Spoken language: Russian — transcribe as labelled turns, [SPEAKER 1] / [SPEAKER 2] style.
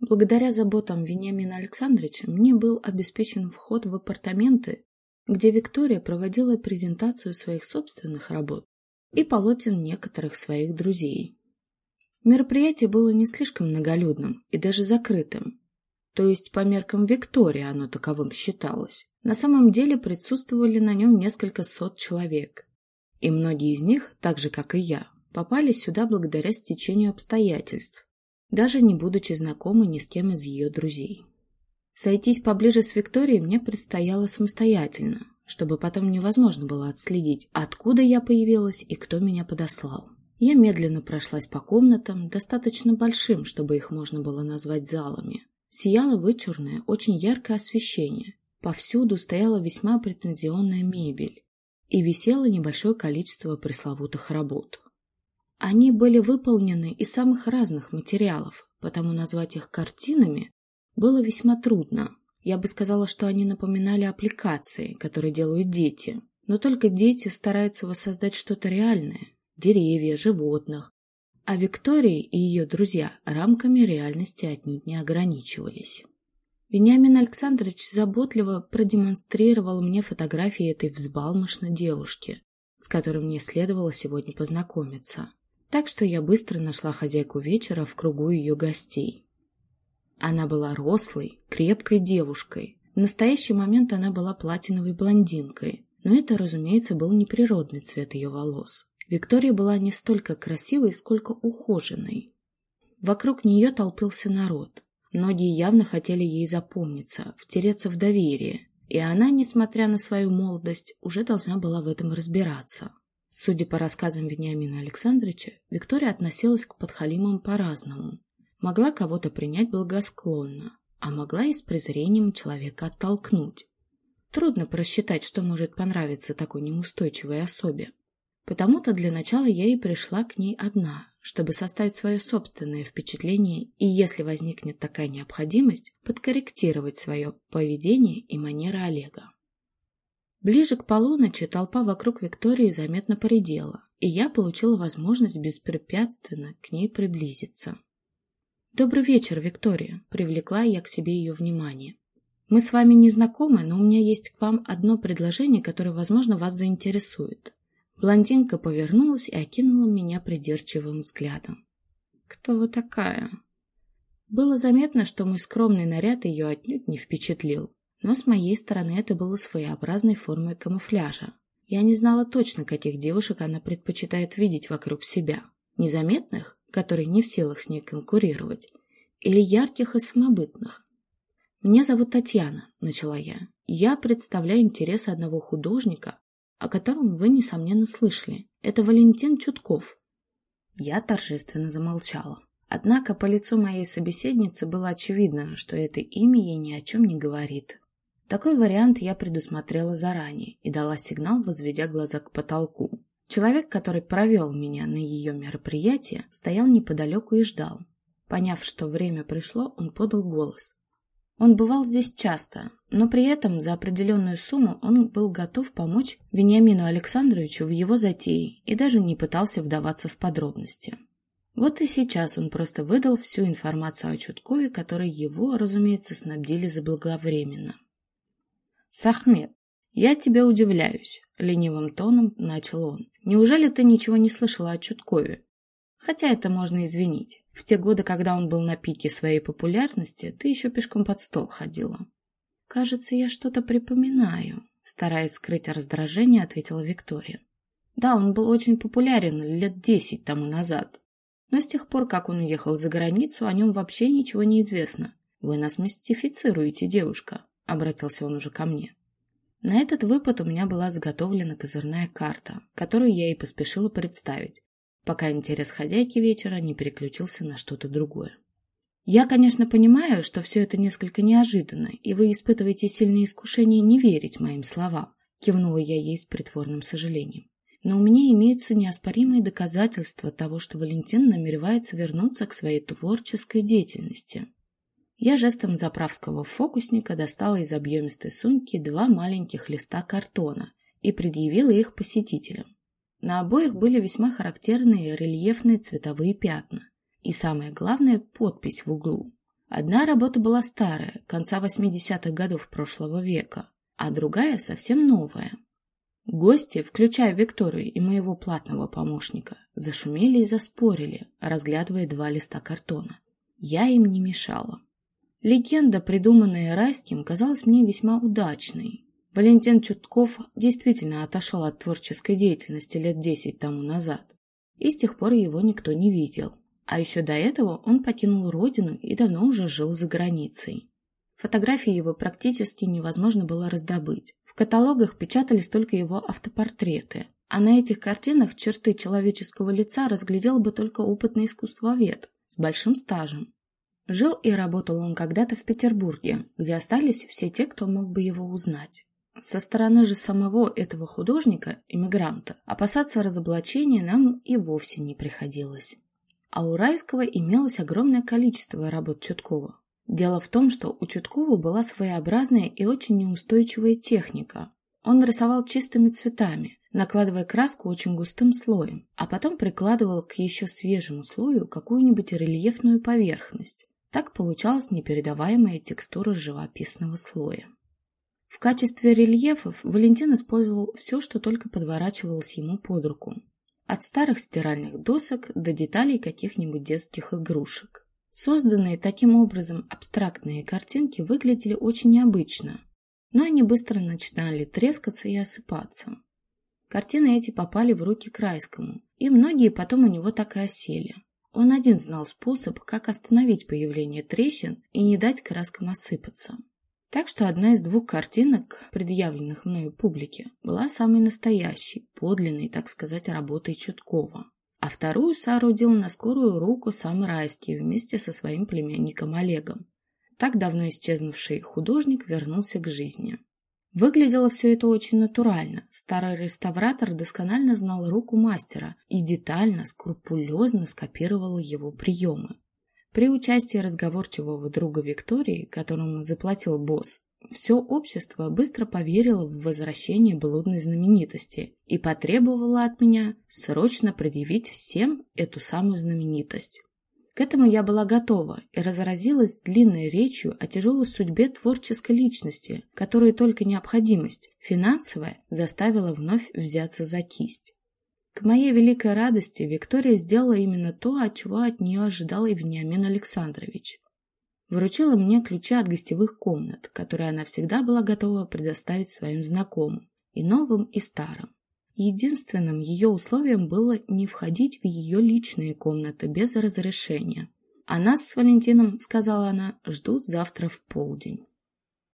[SPEAKER 1] Благодаря заботам Вениамина Александровича мне был обеспечен вход в апартаменты, где Виктория проводила презентацию своих собственных работ и полотен некоторых своих друзей. Мероприятие было не слишком многолюдным и даже закрытым, то есть по меркам Виктории оно таковым считалось. На самом деле присутствовали на нем несколько сот человек, и многие из них, так же как и я, попали сюда благодаря стечению обстоятельств, даже не будучи знакомы ни с кем из ее друзей. Сойтись поближе с Викторией мне предстояло самостоятельно, чтобы потом невозможно было отследить, откуда я появилась и кто меня подослал. Я медленно прошлась по комнатам, достаточно большим, чтобы их можно было назвать залами. Сияло вычурное, очень яркое освещение. Повсюду стояла весьма претензионная мебель и висело небольшое количество пресловутых работ. Они были выполнены из самых разных материалов, потому назвать их картинами было весьма трудно. Я бы сказала, что они напоминали аппликации, которые делают дети. Но только дети стараются воссоздать что-то реальное – деревья, животных. А Виктория и ее друзья рамками реальности отнюдь не ограничивались. Вениамин Александрович заботливо продемонстрировал мне фотографии этой взбалмошной девушки, с которой мне следовало сегодня познакомиться. Так что я быстро нашла хозяйку вечера в кругу ее гостей. Она была рослой, крепкой девушкой. В настоящий момент она была платиновой блондинкой, но это, разумеется, был не природный цвет ее волос. Виктория была не столько красивой, сколько ухоженной. Вокруг нее толпился народ. Многие явно хотели ей запомниться, втереться в доверие, и она, несмотря на свою молодость, уже должна была в этом разбираться. Судя по рассказам Вениамина Александровича, Виктория относилась к подхалимам по-разному. Могла кого-то принять благосклонно, а могла и с презрением человека оттолкнуть. Трудно просчитать, что может понравиться такой неустойчивой особе. Потому-то для начала я и пришла к ней одна, чтобы составить свое собственное впечатление и, если возникнет такая необходимость, подкорректировать свое поведение и манеры Олега. Ближе к полуночи толпа вокруг Виктории заметно поредела, и я получила возможность беспрепятственно к ней приблизиться. «Добрый вечер, Виктория», — привлекла я к себе ее внимание. «Мы с вами не знакомы, но у меня есть к вам одно предложение, которое, возможно, вас заинтересует». Блондинка повернулась и окинула меня придирчивым взглядом. «Кто вы такая?» Было заметно, что мой скромный наряд ее отнюдь не впечатлил. Но с моей стороны это было своеобразной формой камуфляжа. Я не знала точно, каких девушек она предпочитает видеть вокруг себя. Незаметных, которые не в силах с ней конкурировать, или ярких и самобытных. «Меня зовут Татьяна», — начала я. «Я представляю интересы одного художника, о котором вы, несомненно, слышали. Это Валентин Чутков». Я торжественно замолчала. Однако по лицу моей собеседницы было очевидно, что это имя ей ни о чем не говорит. Такой вариант я предусмотрела заранее и дала сигнал, возведя глаза к потолку. Человек, который провел меня на ее мероприятие, стоял неподалеку и ждал. Поняв, что время пришло, он подал голос. Он бывал здесь часто, но при этом за определенную сумму он был готов помочь Вениамину Александровичу в его затее и даже не пытался вдаваться в подробности. Вот и сейчас он просто выдал всю информацию о Чуткове, которой его, разумеется, снабдили заблаговременно. «Сахмед, я тебя удивляюсь», — ленивым тоном начал он. «Неужели ты ничего не слышала о Чуткове? Хотя это можно извинить. В те годы, когда он был на пике своей популярности, ты еще пешком под стол ходила». «Кажется, я что-то припоминаю», — стараясь скрыть раздражение, ответила Виктория. «Да, он был очень популярен лет десять тому назад. Но с тех пор, как он уехал за границу, о нем вообще ничего не известно. Вы нас мистифицируете, девушка обратился он уже ко мне. На этот выпад у меня была заготовлена козырная карта, которую я и поспешила представить, пока интерес хозяйки вечера не переключился на что-то другое. Я, конечно, понимаю, что все это несколько неожиданно, и вы испытываете сильное искушение не верить моим словам, кивнула я ей с притворным сожалением. Но у меня имеются неоспоримые доказательства того, что Валентин намеревается вернуться к своей творческой деятельности. Я жестом заправского фокусника достала из объемистой сумки два маленьких листа картона и предъявила их посетителям. На обоих были весьма характерные рельефные цветовые пятна и, самое главное, подпись в углу. Одна работа была старая, конца 80-х годов прошлого века, а другая совсем новая. Гости, включая Викторию и моего платного помощника, зашумели и заспорили, разглядывая два листа картона. Я им не мешала. Легенда, придуманная Райским, казалась мне весьма удачной. Валентин Чутков действительно отошел от творческой деятельности лет десять тому назад, и с тех пор его никто не видел. А еще до этого он покинул родину и давно уже жил за границей. Фотографии его практически невозможно было раздобыть. В каталогах печатались только его автопортреты, а на этих картинах черты человеческого лица разглядел бы только опытный искусствовед с большим стажем. Жил и работал он когда-то в Петербурге, где остались все те, кто мог бы его узнать. Со стороны же самого этого художника, иммигранта, опасаться разоблачения нам и вовсе не приходилось. А у Райского имелось огромное количество работ Чуткова. Дело в том, что у Чуткова была своеобразная и очень неустойчивая техника. Он рисовал чистыми цветами, накладывая краску очень густым слоем, а потом прикладывал к еще свежему слою какую-нибудь рельефную поверхность. Так получалась непередаваемая текстура живописного слоя. В качестве рельефов Валентин использовал все, что только подворачивалось ему под руку. От старых стиральных досок до деталей каких-нибудь детских игрушек. Созданные таким образом абстрактные картинки выглядели очень необычно, но они быстро начинали трескаться и осыпаться. Картины эти попали в руки Крайскому, и многие потом у него так и осели. Он один знал способ, как остановить появление трещин и не дать краскам осыпаться. Так что одна из двух картинок, предъявленных мною публике, была самой настоящей, подлинной, так сказать, работой Чуткова а вторую соорудил на скорую руку сам Райский вместе со своим племянником Олегом. Так давно исчезнувший художник вернулся к жизни. Выглядело все это очень натурально. Старый реставратор досконально знал руку мастера и детально, скрупулезно скопировал его приемы. При участии разговорчивого друга Виктории, которому заплатил босс, все общество быстро поверило в возвращение блудной знаменитости и потребовало от меня срочно предъявить всем эту самую знаменитость. К этому я была готова и разразилась длинной речью о тяжелой судьбе творческой личности, которую только необходимость, финансовая, заставила вновь взяться за кисть. К моей великой радости Виктория сделала именно то, от чего от нее ожидал и Вениамин Александрович вручила мне ключи от гостевых комнат, которые она всегда была готова предоставить своим знакомым, и новым, и старым. Единственным ее условием было не входить в ее личные комнаты без разрешения. А нас с Валентином, сказала она, ждут завтра в полдень.